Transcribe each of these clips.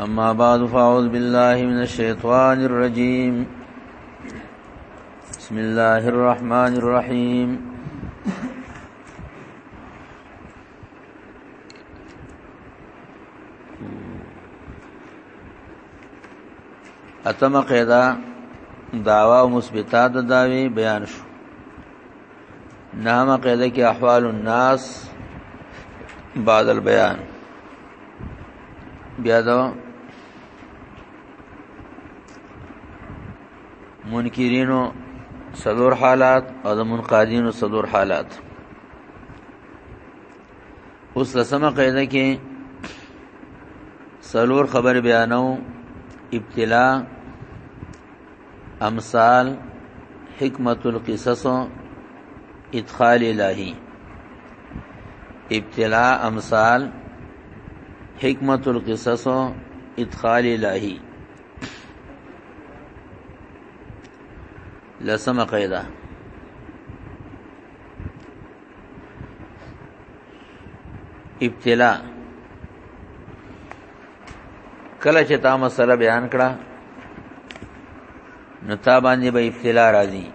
اما بعد فاعوذ بالله من الشیطان الرجیم بسم الله الرحمن الرحیم اتمه قاعده داوا او مثبتات د داوی بیان شو نامه قاعده کې احوال الناس بعد البيان بیا دا منکرینو صدور حالات او د منقادینو صدور حالات اوس لسمه قاعده کې سلور خبر بیانو ابتلا امثال حکمت القصص ادخال الہی ابتلاء امثال حکمت القصص ادخال الہی لسم قیدا ابتلاء کله چې تا مسله بیان کړه نو تا باندې به ابتلا راځي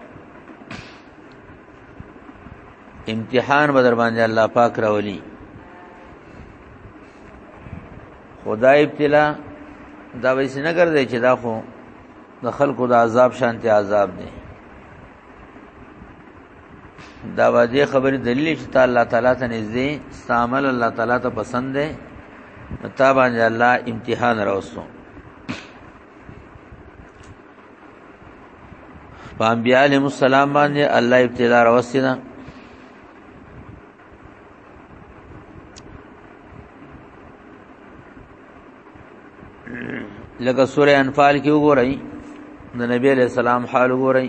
امتحان به در باندې الله پاک راولي خدای ابتلا دا ویسې نه ګرځي چې دا خو د خلکو د عذاب شانتي عذاب دی دا واځي خبره دلیل چې تعالی الله تعالی ته نږدې استعمال الله تعالی ته پسند دی تا باندې الله امتحان راوستو پام بیا علیہ السلام باندې الله ابتلا راوستي نه لکه سوره انفال کې وګورئ د نبی علیہ السلام حال وګورئ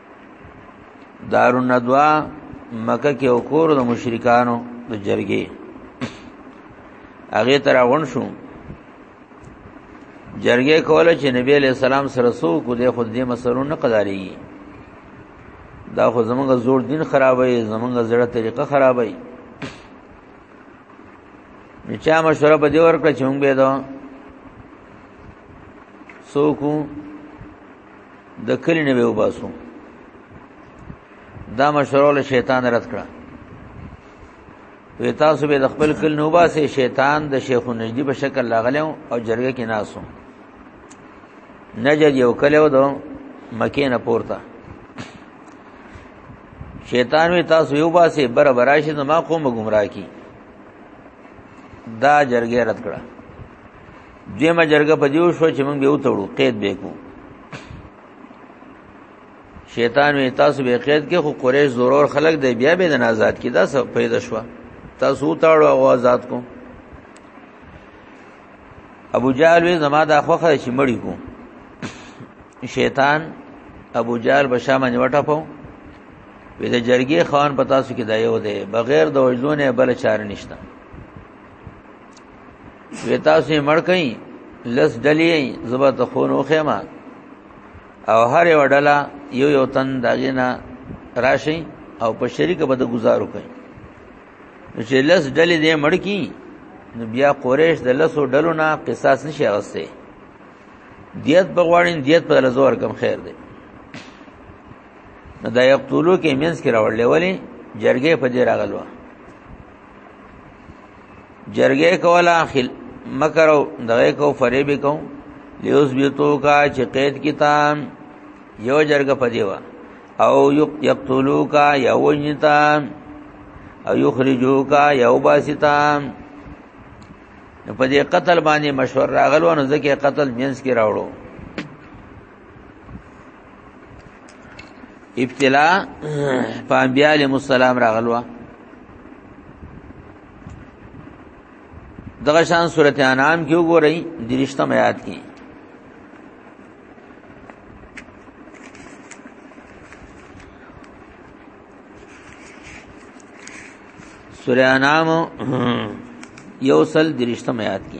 دار الندوا مکه کې وکور د مشرکانو د جرګې هغه تر غون شو جرګې کوله چې نبی علیہ السلام سره سو کو د خود دې مسلو نه قداري دا خو زمونږ زور دین خرابوي زمونږ زړه طریقه خرابوي نو چا مشوره به دی ورکړه چې موږ به دا سوکو د کلی نه به وباسو دا مشوره له شیطان رد کړه وی تاسو به د خپل کل نه وباسي شیطان د شیخ نجدی په شکل لاغلم او جرګه کې ناسو نجد یو کله ودو مکه نه پورته شیطان وی تاسو یو باسي بر براشي نو ما قوم گمراه کی دا جرګه رد کړه دیمه جرګه په دیو شو چې موږ به وتړو قید به کو شیطان وی تاسو به قید کې خو قریش ضرور خلق دی بیا به نه آزاد کی دا څه پیدا شو تاسو وتړو او آزاد کو ابو جهل وی زما دا خوخه چې مړی کو شیطان ابو جهل بشامه نیوټه پاو وې د جرګې خان پتا سو کې دا یو دی بغیر د وجدونه بل چار نشته وی تاسو یې مړ کئ لس ډلې زبر ته خون وخېما او هر یو ډله یو یو تن داګه نه راشي او په شریک به د گزار وکړي چې لس ډلې دې مړ کی نو بیا قریش د لسو ډلو نه قصاص نشي اغسته دیت بغواړین دیت په لزور کم خیر دی دا یقتلو کې مینس کې راوړلې ولی جرګې په دې راغلو جرګه کولا خل مکرو دغه کو فریب کو لیوس بیتو کا چې قید کیتا یو جرګه پدیوا او یقتلوا کا یو وجتا او یخرجو کا یو باستا په دې قتل باندې مشور راغلو نو ځکه قتل جنس کې راوړو ابتلا په انبیاء علیهم السلام راغلوا دغه شان سورته انعام کې وګورئ درشتم آیات کې سورہ انام یوصل درشتم آیات کی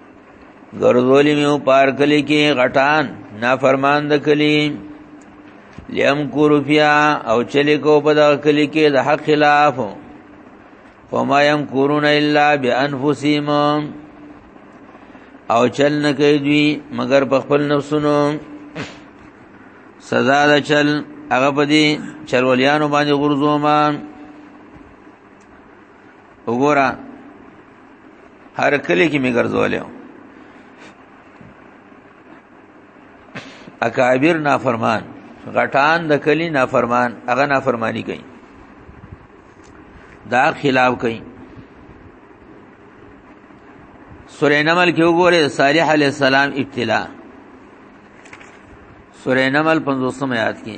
ګرځولې مې پار کلی کې غټان نافرمان د کلی لیم کورفیا او چلی کو په دغه کلی کې د حق خلاف فما یم کورون الا بانفسهم او چل نه کوي دوی مگر په خپل نفسونو سزا د چل هغه په دې چلولیانو باندې غرزوما وګوره هر کلی کې می ګرځولې اکابر نافرمان غټان د کلی نافرمان هغه نافرمانی کوي دا خلاف کوي سورې نمل کې وګوره صالح علی السلام ابتلا سورې نمل 50 آیات کې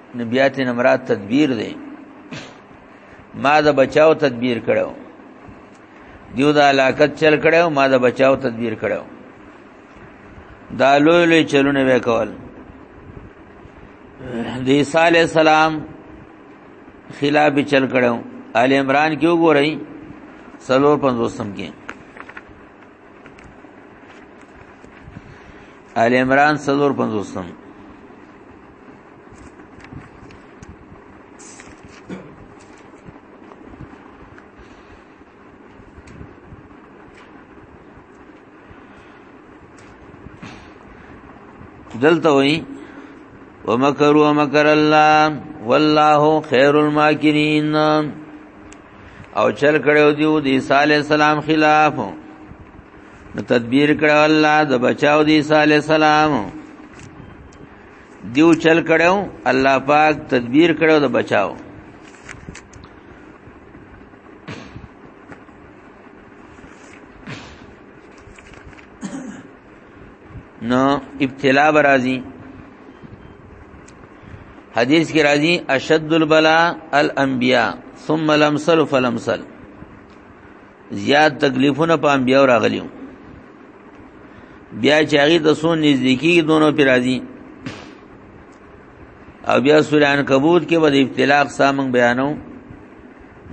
نبیات نمرات تدبیر دی ما د بچاو تدبیر کړو دیو دا علاقت چل کړو ما د بچاو تدبیر کړو دا لوی لوی چلونه وکول د عیسی علی السلام خلاف چل کړو آل عمران کې وګورئ سلور پنځوسم کې آل عمران سلور پنځوسم دلته وي ومکروا مکر الله والله خير الماکرین او چل کړو دیو دی صالح السلام خلاف نو تدبیر کړو الله د بچاو دی صالح السلام دیو چل کړو الله پاک تدبیر کړو د بچاو نو ابتلا برازي حدیث کې راځي اشد البلاء الانبیاء ثم لمسل فلمسل زیات تکلیفونه په انبیو راغلیو بیا چې هغه د سون نزدیکی دونو پر راځي او بیا سورہ عنکبوت کې به د ابتلاق سامنګ بیانو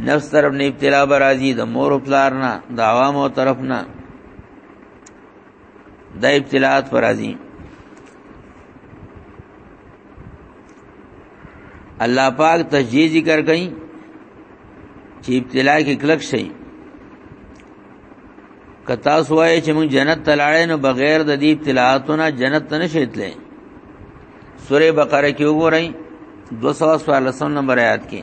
نفس طرف نه ابتلا به راځي د مور او پلار نه د عوامو طرف نه دا ابتلاات پر راځي الله پاک تشجیع ذکر کړي چې ابتلا کې کلک شي کتا سوای چې موږ جنت تلاړې نو بغیر د دې ابتلااتو نه جنت نه شیتلې سوره بقره کې وګورئ 214 نمبر آیات کې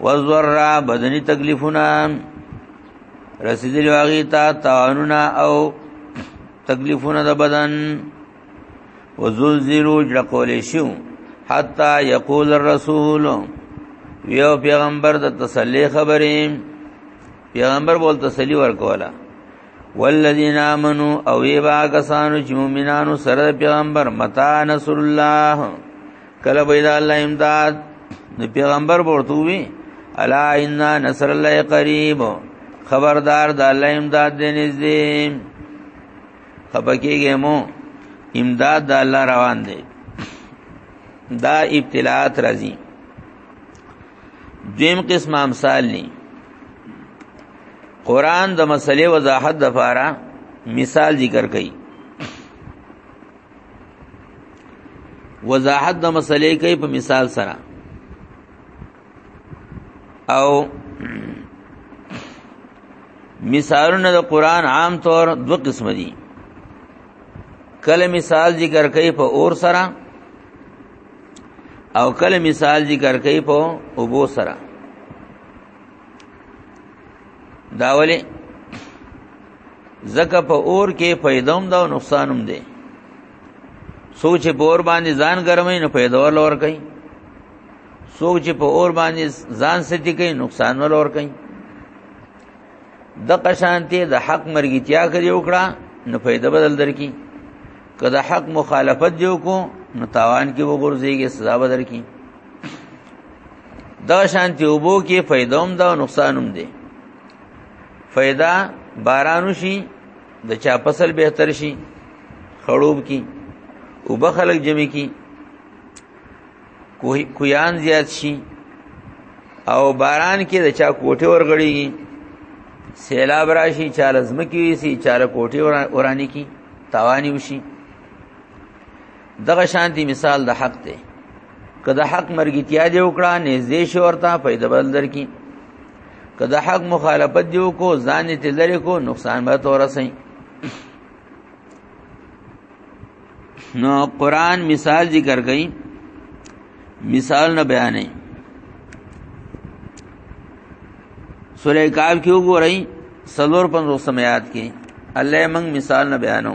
وزرا بدنی تکلیفونه رسیدلی واغی تا تاوانونه او تکلیفونه د بدن وزلزلو جړقول شو حتا یقول الرسول یو پیغمبر د تسلی خبرې پیغمبر بول تسلی ورکولا والذین آمنو او ای با کسانو چې مؤمنانو سره پیغمبر متا نصر الله کله به دا الله امداد نو پیغمبر ورته وی الا ان نصر الله قریب خبردار د الله امداد دې نږدې خپکیږي مو امداد د الله روان دی دا ابتلاات راځي دویم قسم امثال ني قران د مسلې وضاحت د فاره مثال ذکر کړي وضاحت د مسلې کوي په مثال سره او مثالونه د قران عام طور دو قسم دي کله مثال ذکر کوي په اور سره او کله مثال ذکر کوي په اوبو سره داوله زکه په اور کې پیدوم دا نقصانم دی سوچ په اور باندې ځان ګرمې نه پیدا ور لور کوي سوچ په اور باندې ځان ستی کوي نقصان ور لور کوي د قشانته د حق مرګی تیا کړی وکړه نو پیدا بدل درکې کله حق مخالفت جو کو نو تاوان کې وګورځيږي سزا بدل کی دا شانتی وبو کې پیدوم دا نقصانوم دی فیدا بارانو شي د چا فصل بهتر شي خړوب کی او بخلق جمع کی کوی کویان زیات شي او باران کې د چا کوټه ورغړیږي سیلاب راشي چا لزمکی وي سي چا کوټه ورانی کی توانی وشي دغه شانتی مثال د حق دی که د حق مرګتیا دی وکړه نږدې شو ورته پیدا بدل درکې که د حق مخالفت دی وکړو ځان یې تلری کو نقصان به تور سي نو قران مثال ذکر کړي مثال نه بیانې سورہ کاف کې وګورئ سلور پنځو سمات کې الله موږ مثال نه بیانو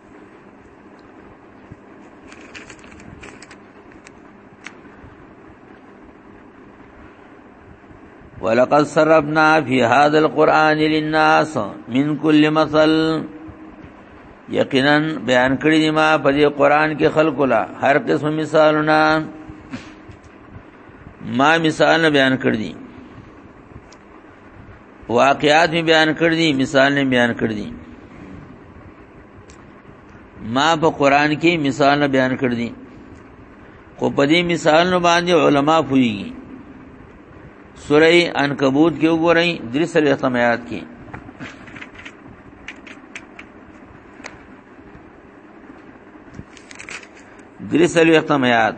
ولقد صرفنا في هذا القران للناس من كل مثل یقینا بیان کړی دی ما په دې قران کې خلق لا هر قسم مثالونه ما مثال بیان کړی دي واقعات می بیان کړ دي مثال نه بیان کړ دي ما په قران کې مثال نه بیان کړ دي خو په دې مثال نو باندې علما پوي سوره عنکبوت کې وګورئ درې سره ختمیات کې درې سره ختمیات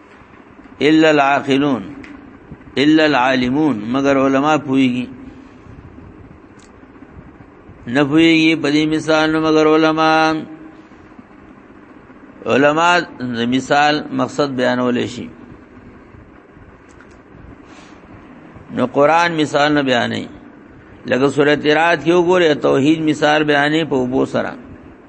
الا العاقلون الا العالمون مگر علما پويږي نه پويږي په دې مثال نو مگر علما علما مثال مقصد بیانول شي نو قران مثال نه بیانې لکه سورته رات کې وګوره توحید مثال بیانې په وبو سره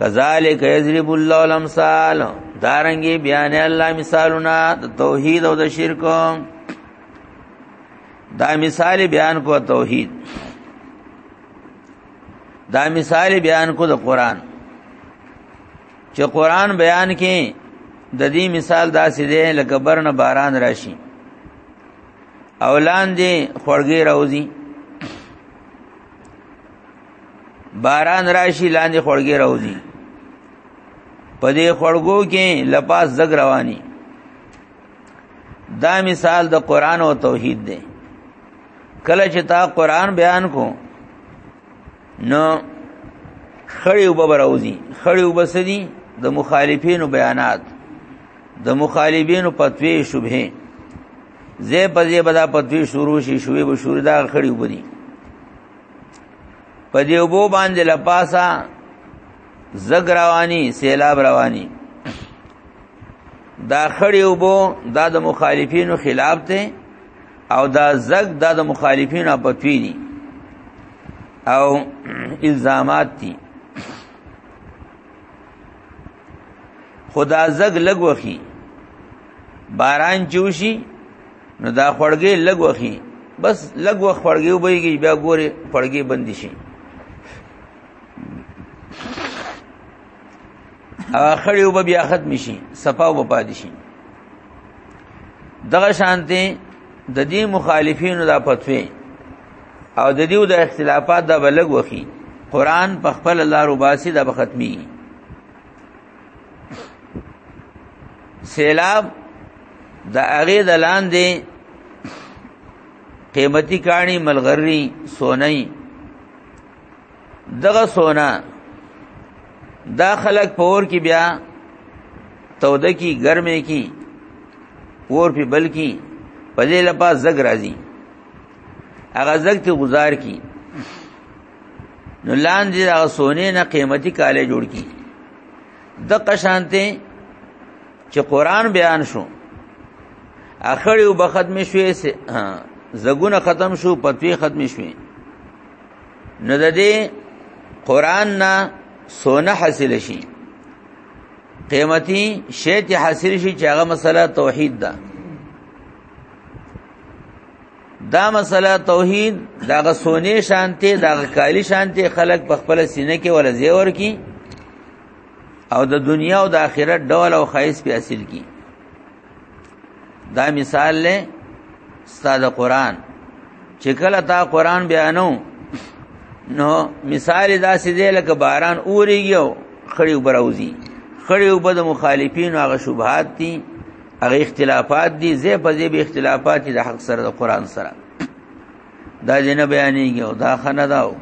کذالک یضرب الله الامثال دارنګي بیان الله مثالونه د توحید او د شرک دا مثال بیان کو توحید دا مثال بیان کو د قران چې قران بیان کې د دې مثال داسې دی لکه برنه باران راشي اولان دې خړګي راوځي باران راشي لاندې خړګي راوځي په دې خړګو کې لپاس زګ رواني دا مثال د قران او توحید دی کله چې تا قران بیان کو نو خړی وب براوزی خړی وب سدي د مخالفینو بیانات د مخالفینو پتوی شبهه زه په دې بدا پتوی شروع شي شوې به شوردا خړی وبدي په دې وبو باندې لپاسا زګ رواني سیلاب رواني دا خړې وبو دا د مخالفینو خلاف ته او دا زګ دا د مخالفینو په تویني او الزامات دي خدا زګ لګوخي باران چوشي نو دا خړګي لګ وخی بس لګ وخ خړګي وبېږي بیا ګوري خړګي بند شي هغه خړې وب بیا ختم شي صفا وب پاد شي دغه شانته د دې مخالفینو دا پتوي او د دې د اختلافات دا بلګ وخی قران په خپل الله رباسي دا ختمي سیلاب د هغه د لاندې قیمتي کانی ملغری سونی دغه سونا دا خلق پور کی بیا توده کی گرمه کی پور په بل کی په دې لپاره زګ راځي هغه زګ ته گزار کی نو لاندې دا سونه نه قیمتي کاله جوړ کی د قشانته چې قران بیان شو اخړې وب ختم شوې سه زګونه ختم شو پتوی ختم شوې نو د دې قران نه سونه حاصل شي قیمتي شی ته حاصل شي چې هغه مسله توحید ده دا مسله توحید داغه سونه شانته داغه کالی شانته خلق په خپل سینه کې ول زیور کی او د دنیا او د آخرت ډول او خیس په حاصل کی دا مثال له استاد قران چې کله تا قران بیانو نو مثال دا سې دی لکه باران اوريږي او خړی وبروزي خړی وب د مخالفین هغه شبهات دي هغه اختلافات دي زه په دې به اختلافات دي د حق سره د قران سره دا جن بیانېږي او دا خنه داو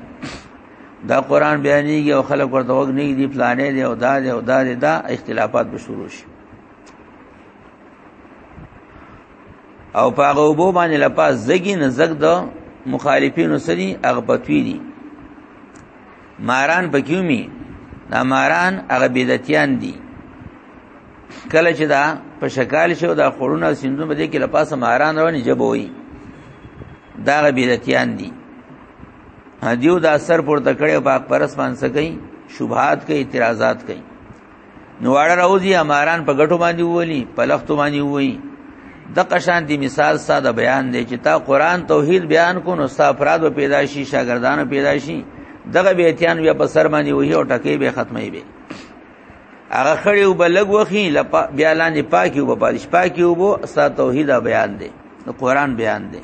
دا قران بیانېږي او خلک ورته وګ نه دي پلانې دي او دا دي او دا دي دا اختلافات به شروع شي او په هغه وبو باندې لپاس زګي نه زګ د مخالفینو سری اغبتوی دي ماران پکیومی دا ماران هغه بدعتیان دي کله چې دا په شکال شو دا خورونه سندون بده کې لپاسه ماران رواني جبوي دا غ بدعتیان دي دیو دا اثر پورته کړي او پاک پرس باندې کوي شبهات کوي اعتراضات کوي نو واړه راوځي اماران په غټو باندې وولي په لختو باندې وولي د قشان دی مثال ساده بیان دی چې تا قران توحید بیان کو نو ستا افراد به پیدا شي شاګردانو پیدا شي دغه بیتیان بیا په سر باندې وهي او ټکې به ختمې به هغه خړې او بلګ وخی بیا لاندې پاکي وب پالش پاکي وب ستا توحید بیان دی نو قران بیان دی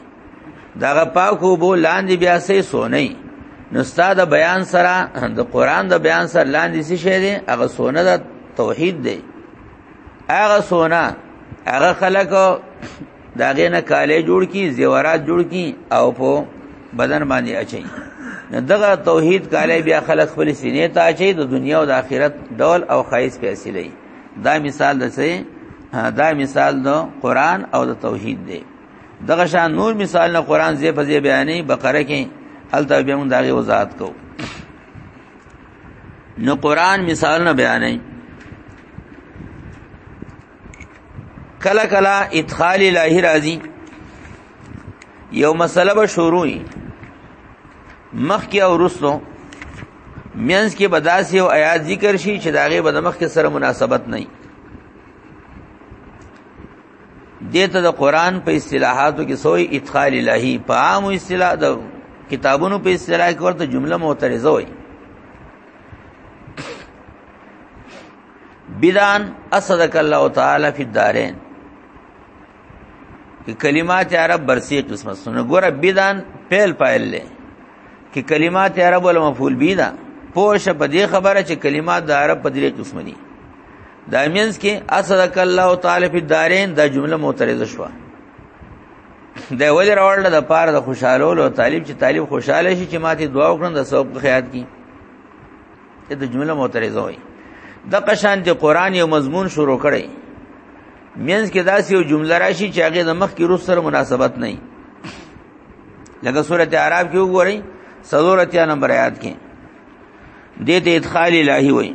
داغه پاکو بو لاندې بیا سه سونی نو ستا د بیان سره د قران د بیان سره لاندې څه شه دی هغه سونه د توحید دی هغه سونه هغه خلکو دا غې نه کالې جوړ کی زیورات جوړ کی او په بدن باندې اچي نو دغه توحید کالې بیا خلک خپل سینې ته اچي د دنیا او د آخرت ډول او خیس پیسې لې دا مثال د سه دا مثال د قران او د توحید دی دغه شان نور مثال نه قران زی په زی بیانې بقره کې الته به موږ دغه وضاحت کو نو قران مثال نه بیانې کله کله ادخال الهی راځي یو مسله به شروع مخ کې او رسو مینس کې بداسي او آیات ذکر شي چې داغه به د مخ کې سره مناسبت نه وي دته د قران په اصطلاحاتو کې سوې ادخال الهی په عام اصطلاح د کتابونو په اصطلاح کې ورته جمله معترضه وي بدان اسدک الله تعالی فی الدارین کی کلمات عرب برسی قسمه سونه ګوره بدان پیل پایل له کی کلمات عرب ول مفعول بی دا پوش په دې خبره چې کلمات د عرب په دې قسم دي دا مینس کې اسدک الله تعالی فی الدارین دا جمله معترضه شوه دا ولی راوړل د پاره د خوشاله او طالب چې طالب خوشاله شي چې ماته دعا وکړم د ثواب خیات کی د جمله معترضه وي د قشان د قران یو مضمون شروع کړي مینس کې داسې یو جمله راشي چې هغه د مخ کې روس سره مناسبت نه وي لکه سورته اعراف کې وګورئ سورته نمبر آیات کې دې ته ادخال الهي وایي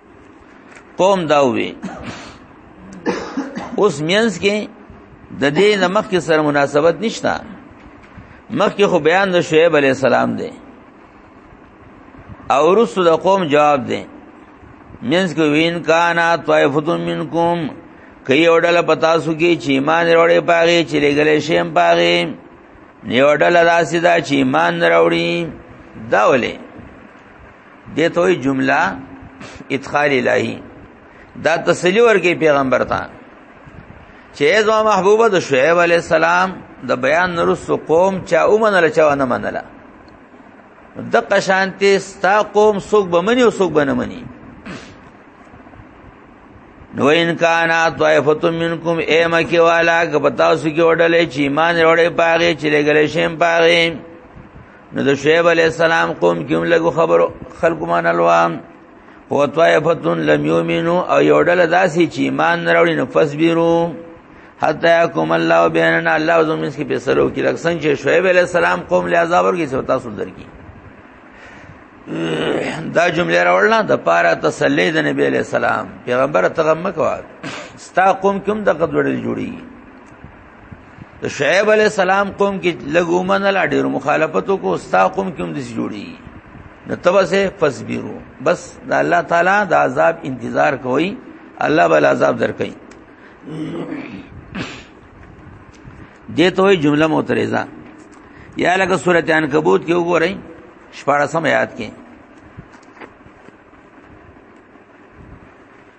قوم دا وی اوس مینس کې د دې نمخ کې سره مناسبت نشته مخ کې خو بیان د شعیب علی السلام دی او رسو د قوم جواب دی مینس کې وین کانا طائفتون منکم کئی اوڑل پتا سو کی چی ایمان روڑی پاگی چی لگلی شیم پاگی نیو ډله داسې دا چې ایمان راوړي دا ولې دې ته وی جمله ادخال الهی دا تسلی ورکی پیغمبر ته چې زما محبوبه د شعیب علی السلام د بیان نرس قوم چا اومنل چا نه منله د قشانتی ستا قوم سوق بمنی او سوق بنمنی نو ان کان طائفه منکم ایمه کې والا که پتاو سو کې وډلې چې ایمان وروړې پاره چې لګلې شیم پاره نو د شعیب علی السلام قوم کوم لګو خبرو خلق مان الوان هو طائفتون لم یؤمنو او یو ډل داسي چې ایمان نه راوړي نو فصبرو حتا یکم الله بیننا الله زموږ کې فیصلو کې لکه څنګه چې شعیب علی السلام قوم له عذاب ورګي څو تاسو درکې دا جمله راوړل د پاره تسلی د نبی علی السلام پیغمبر تغمه کوا ستا قوم کوم د قدوړل جوړي د شعیب علی السلام قوم کې لګو من لا ډیر مخالفتو کو استا قوم کې هم دسی جوړي نو تبه سه فصبرو بس د الله تعالی د عذاب انتظار کوي الله بل عذاب درکې دې ته جمله معترضه یا لکه سورته عنکبوت کې وګورئ شپاره سم یاد کې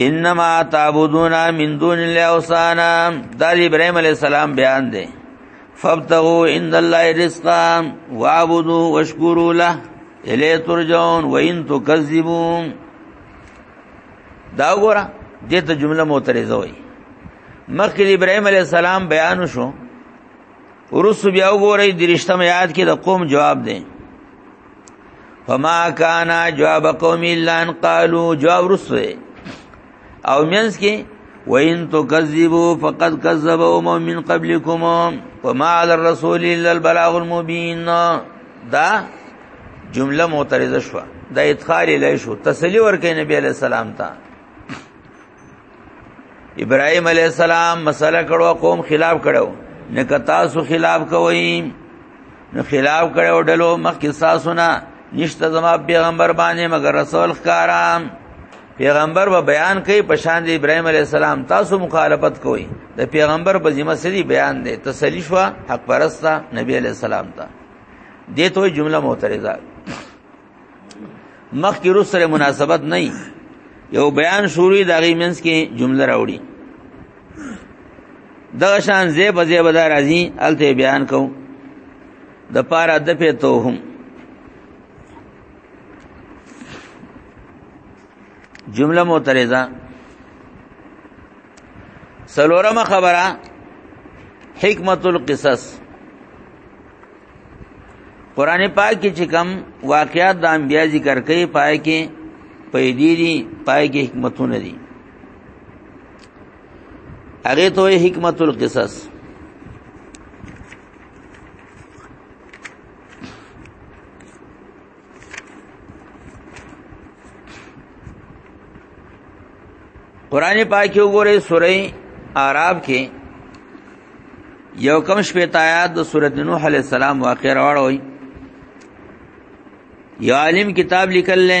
انما تعبدون من دون الله اوثانا د ابراهيم عليه السلام بیان دی فابتغوا عند الله رزقا واعبدوا واشكروا له الیه ترجعون وان تکذبوا دا وګوره دته جمله معترضه وي مخکې ابراهيم عليه السلام بیان شو ورس بیا وګورئ درشتم یاد کې د قوم جواب دی فما کان جواب قوم الا ان قالوا جواب رسوه او مینس کې وان تکذبوا فقد كذب امم من قبلكم وما على الرسول الا البلاغ المبين دا جمله معترضه شو دا ادخال الیه شو تسلی ورکې نبی علیہ السلام ته ابراهيم عليه السلام مسله کړو قوم خلاف کړو نه کتا سو خلاف کوي نو خلاف کړو ډلو مخ کې ساسونه نشته زما پیغمبر باندې مگر رسول خکارام پیغمبر و بیان کوي په شان د ابراهيم عليه السلام تاسو مخالفت کوي د پیغمبر په ذمہ سری بیان دی تسلی شو حق پرستا نبی عليه السلام ته دې ته جمله معترضه مخ کی روس سره مناسبت نه یو بیان شروع دا غي منس کې جمله راوړي دغه شان زیب زیب دا راځي الته بیان کو د پاره د په توهم جمله معترضه سلورمه خبره حکمت القصص قران پاک کې چې کم واقعات د انبیا ذکر کوي پای کې پیدې دي پای کې حکمتونه دي هغه ته حکمت القصص قران پاک وګوره سورې اعراف کې یو کم شپږ آیات د سورۃ نوح علی السلام واقع راوړوي یا عالم کتاب لیکل نه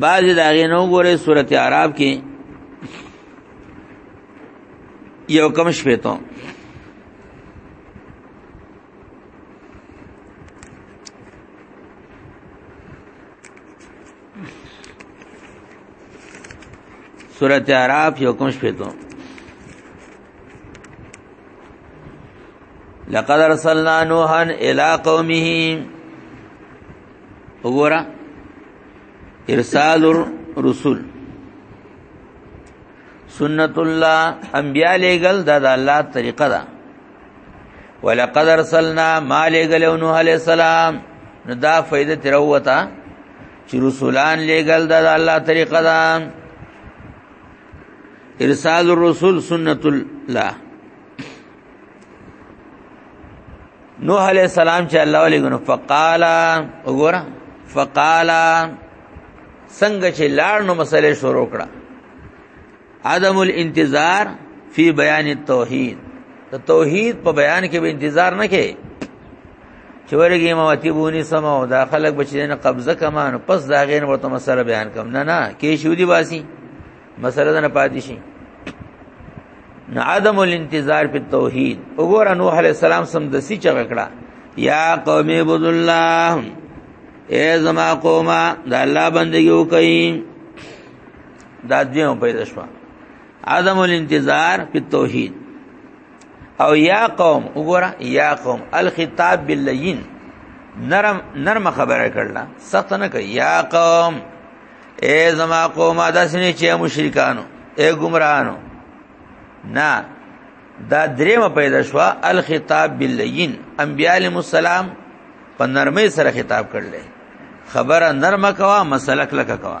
بعضی دا غي نو ګوره سورت عرب کې یو کم شپې ته سورت عرب یو کم شپې ته لقد ارسلنا نوحا الى قومه وګوره ارسال الرسل سنت الله انبیاء لګل دا د الله طریقه ده ولقد ارسلنا ما لګل نوح علیہ السلام نو دا فائدہ تروتا چې رسولان لګل دا د الله طریقه ده ارسال الرسول سنت الله نوح علیہ السلام چې الله علیه نو فقالا وګوره فقالا څنګه چې لاړ نو مسئله شروع کړه عدم الانتظار فی بیان التوحید ته توحید په بیان کې به انتظار نه کې چې ورګي ما وتی بونی سم او دا خلک بچینه قبضه کمان پس دا غین ورته مسله بیان کوم نه نه کې شو دی واسی مسله نه پاتې شي نه عدم الانتظار په توحید وګوره نوح علی السلام سم د سی چغ کړه یا قوم عبد الله اے زما قومه د الله بندگی وکئ دا دیو پیدا شو عدم الانتظار په توحید او یا قوم وګوره یا قوم الخطاب باللین نرم نرم خبره کړل سخت نه کوي یا قوم اے زما قوم داسنی چې مشرکانو اے گمراهانو نه دا دریمه پیدا شو الخطاب باللین انبیاء علیهم السلام په نرمۍ سره خطاب کړل خبره نرمه کوا مسله کلکه کوا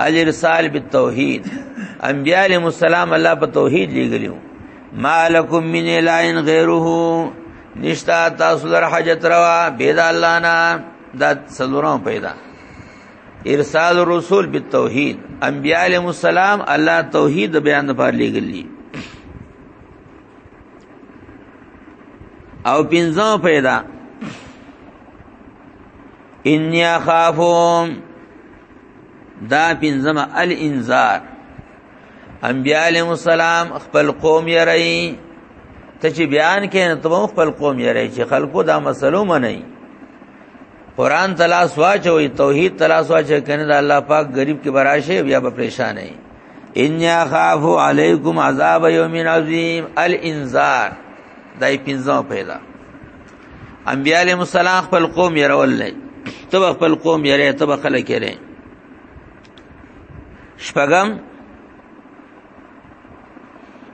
الارسال بالتوحید انبیاء علیهم السلام الله په توحید لګلیو مالکم من الین غیره نشتا تاسو در حاجت روا بيد الله نه دا سلورم پیدا ارسال الرسول بالتوحید انبیاء علیهم السلام الله توحید بیان پر لګلی او پنځم پیدا ان یخافون دا پنځمه الانذار انبیاء علیهم السلام خپل قوم یې رہی ته چې بیان کین ته خپل قوم یې رہی چې خلکو دا مسلو منئ قران تلا سوا چوي توحید تلا سوا چې کنه دا الله پاک غریب کې براشه بیا به پریشان نه ان يخاف عليكم عذاب يوم عظيم الانذار دای پنځه پیدا انبیاء علیهم السلام خپل قوم یې راول نه تب خپل قوم یې ری تب خلک یې ری شپغم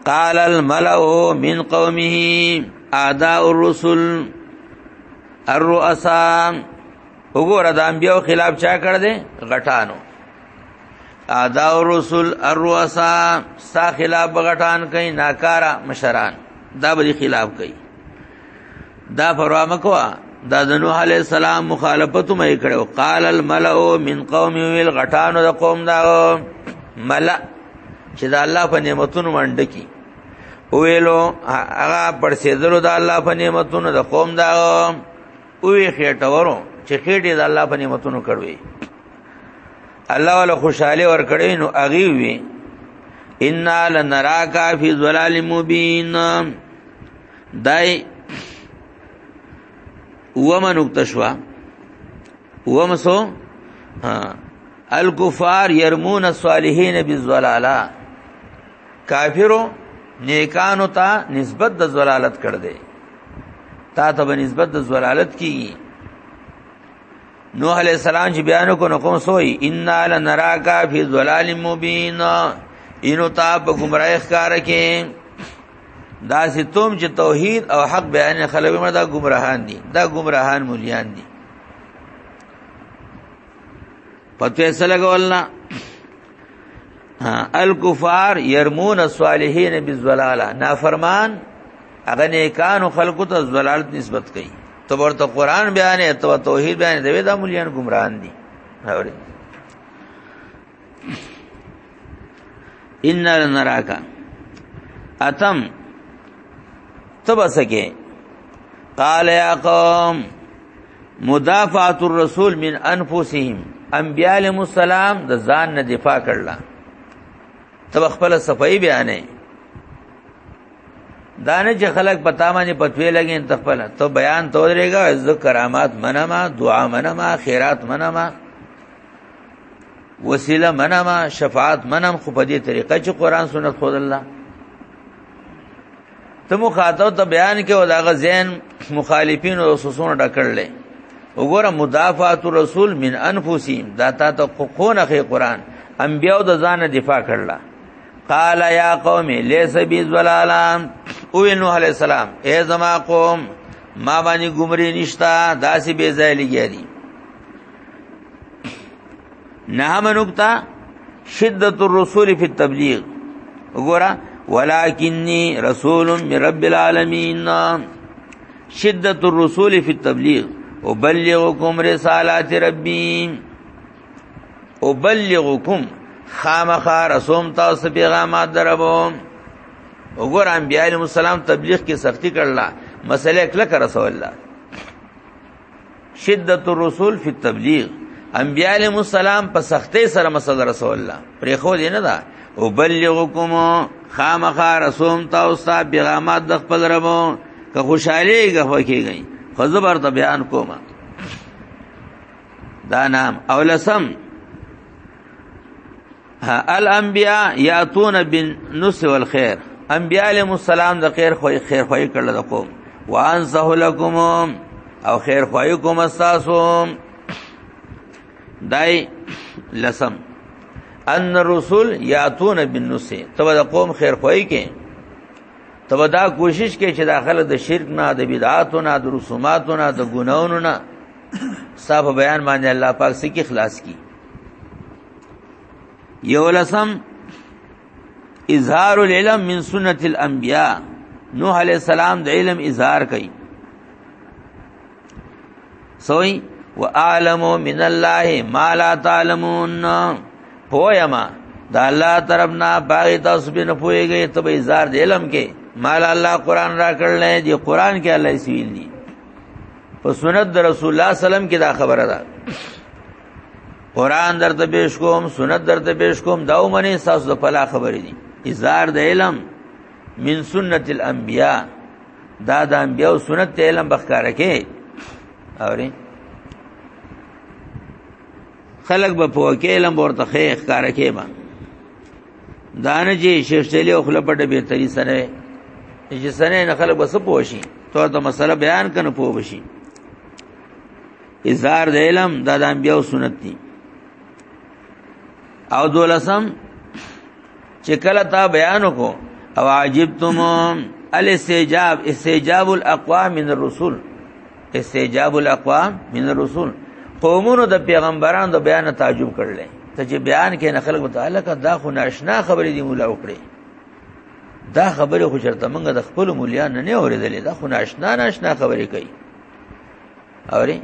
قال الملأ من قومه اعداء الرسل الرؤساء وګوره د انبیو خلاف چا کړ دې غټانو اعداء الرسل الرؤساء ستا خلاف غټان کوي ناکارا مشران دا به خلاف کوي دا پروا مکوا دا د نوح علی السلام مخالفت مې کړو قال الملأ من قوم ویل غټانو د قوم دا ملأ چې دا الله په نعمتونو باندې کی ویلو هغه پر سیدلو د الله په نعمتونو د قوم دا وی خېټورو چې خېټې د الله په نعمتونو کړوي الله ولا خوشاله ور کړی نو اغي وی ان لنراکا فی ظلال مبین دای ومن اکتشوا ومسو الکفار يرمون الصالحین بالضلاله کافرو نیکانو ته نسبت د زلالت کړ دې تا ته به نسبت د زلالت کیږي نوح علیہ السلام چې بیان کو نو کوم سوئی ان لنراکا فی ظلال مبین انو تا په گمراهی ښکار کې دا ستوم چې توحید او حق بیان خلک مړه دا گمراهان دي دا گمراهان مولیان دي پته سره ګولنا الکفار يرمون الصالحین بالضلاله نافرمان اغه نیکانو خلقو ته ضلالت نسبت کوي ته ورته قران بیان ته توحید بیان دی دا مليان گمراهان دي اوري ان نراکا اتم تبسکه قال يا قوم مدافعه الرسول من انفسهم انبیاء علیهم السلام د ځان نه دفاع کړل تب خپل صفائی بیانې دانه چې خلک پتا باندې پتوې لګي ته خپل ته بیان تورېګا عزت کرامات منما دعا منما خیرات منما وسیله منما شفاعت منم خو په دې طریقه چې قران سنت خود الله ته مخاطب ته بیان کې او داغه زین مخالفین او رسوسونه ډکړل وګوره مدافعات رسول من انفسهم دا تا ته قونه خې قران انبیاء د ځان دفاع کړل قال یا قوم لیس بی ظلالام او نوح علیہ السلام اے زما قوم ما باندې گمری نشتا داسې بے ځای لګیاري نه منوکتا شدت الرسول فی التبلیغ وګوره ولکنی رسول من رب العالمین شدت الرسول فی التبلیغ ابلغکم رسالات ربی ابلغکم خامخا رسوم تاسو پیغامات دربو وګور انبیاء علیهم السلام تبلیغ کې سختی کړل مسله کله رسول الله شدت الرسول فی التبلیغ انبیاء علیهم السلام په سختۍ سره مسل رسول الله پرې خو دې نه دا او بلغکم خامخا رسوم تاسو ته پیغامات د خپل رب که خوشاله غو کېږي خو زبر ته بیان کوم دا نام اولسم الانبیاء یاتون بالنص والخير انبیاء علیهم السلام د خیر خو خیر خو کړل د قوم وان سهلکم او خیر خو کوم استاسو دای لسم ان رسول یاتون بالنص تو د قوم خیر خو کې تو دا کوشش کې چې داخله د شرک نه د بدعاتو نه د رسوماتو نه د ګناونو نه صاحب بیان باندې الله پاک سکی خلاص کی یو لسم اظهار العلم من سنت الانبیاء نوح علیہ السلام د علم اظهار کړي سوئی واعلم من الله ما لا تعلمون پویما دا الله طرف نه باغ تاسو به نه پويږي ته به اظهار د علم کې مال الله قران را کړل دی قران کې الله سویل دي په سنت د رسول الله سلام کې دا خبره ده قران درته پیش کوم سنت درته پیش کوم دا ومنه تاسو د پلا خبرې دي اظهار د علم من سنت الانبیاء دا د انبیاء او سنت ته علم بخکاره کې اوري خلق به په کې علم ورته خې ښکارا کې ما دانه چې شیخ چلی او خپل پټه به تری سره چې سره نه خلق بس پوشي تو ته مسله بیان کنه پوه بشي اظهار د علم د انبیو سنت دي او دولسم چې کله تا بیان کو او عجبتم الاستجاب استجاب الاقوام من الرسول استجاب الاقوام من الرسول قومونو د پیغمبرانو د بیان تعجب کړل ته چې بیان کې نه خلق تعالی کا دا خو ناشنا خبرې دی مولا وکړي دا خبره خو چرته موږ د خپل مليان نه نه اورېدلې دا خو ناشنا ناشنا خبرې کوي اوري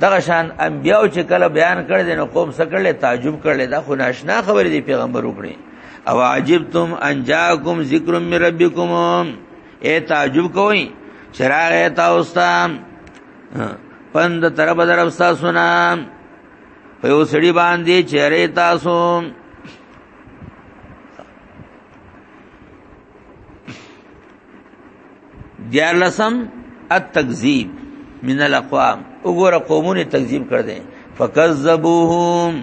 دغه شان انبیاو چې کله بیان کړ دین قوم سکړل تعجب کړل دا خو ناشنا خبرې دی پیغمبر وکړي او عجبتم ان جاءکم ذکر من ربکم اے تعجب کوئ چراغ تا اوستام پند تر بدر اوستا سنا په یو سړي باندې چیرې تاسو دیار لسم التکذیب من الاقوام وګوره قومونه تکذیب کړ دې فکذبوهم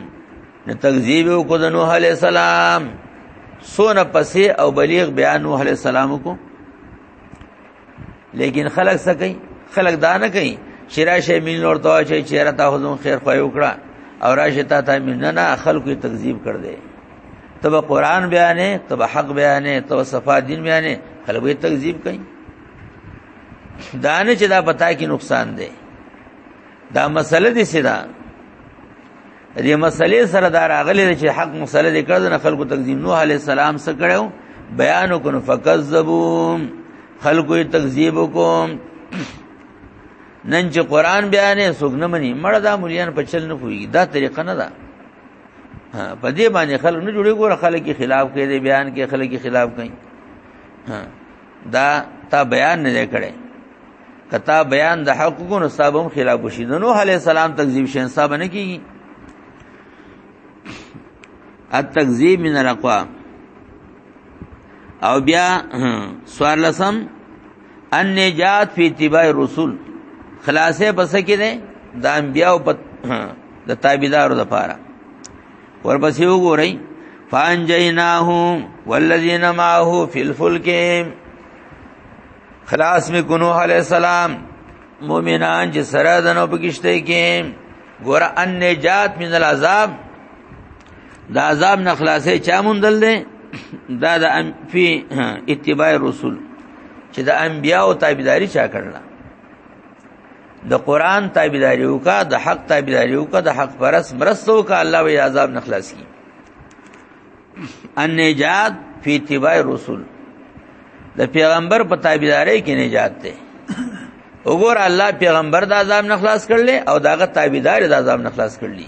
نو تکذیب وکړ د نوح علی السلام سونه پسې او بلیغ بیا نوح علی السلام کو لیکن خلق سکی خلق دا نه کوي شراشه مين نور ته چې چیرې تا هوزم خیر خو وکړه او راشه تا ته مين نه خلکو تکذیب کړ دې تب قران بیانې تب حق بیانې تب صفا دین بیانې خلک به تکذیب کوي دانه چې دا پتا کې نقصان دی دا مسله دې سیدا دې مسلې سره دا راغلي چې حق مسله دې کړل نه خلکو تکذیب نوح علی السلام سره کړو بیان وکړو فکذبوا خلکو تکذیب وکوم نن چې قران بیانې سګنمنی مړه دا مليان په چل نه کوي دا طریقه نه ده په دې باندې خلک نه جوړي ګوره خلک کې خلاف کوي دې بیان کې خلک کې خلاف کوي دا تا بیان نه کړي کتا بیان د حق کو نو صاحب هم خلاف وشي د نوح عليه السلام تکذیب شین صاحب نه کیږي التکذیب من الاقوام او بیا سوار لسم ان نجات فی اتباع رسول خلاصې پس کې ده د انبیاو په د تابعدارو د پاره ورپسې وګورئ فانجیناه والذین معه فی الفلک خلاص می کنو علی السلام مومنان چې سره دنو پکشته کې ګور ان نجات من العذاب دا عذاب نه خلاصې چا موندل دي دا د ام فی اتباع رسول چې د انبیا او تابعداري چا کړل د قران تابعداري وکا د حق تابعداري وکا د حق پرس مرستو کا الله وی عذاب نه خلاص کی ان نجات فی اتباع رسول د پیغمبر په تابعداري کې نجات ده وګور الله پیغمبر د عذاب نه خلاص کړل او داغه تابعدار د عذاب نه خلاص کړلی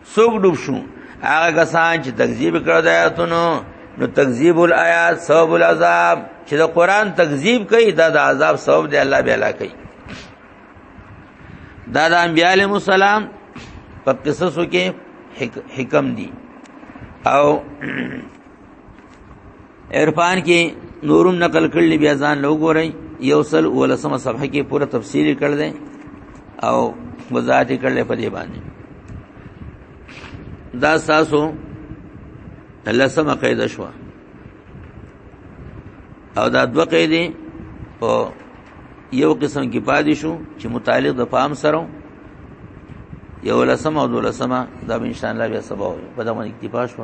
څوک ډوب شو هغه کسان چې تکذیب کړو د آیاتونو نو تکذیب الایات سبب العذاب چې د قران تکذیب کوي دا د عذاب سبب دی الله به علا کوي دا د انبیاء علیهم السلام په قصصو کې حکم دي او عرفان کې نورم نقل کړل بیا ځان لو ګورئ یو سل ولسمه صفحه کې پوره تفصیل کړل دی او وضاحت کړل په دې باندې دا تاسو الله سم قاعده شو او دا دوه قاعده په یو قسم کې پادې شو چې متعلق د فهم سره یو لسمه او دولسمه دا ان شاء الله بیا سبا په دغه اکتفا شو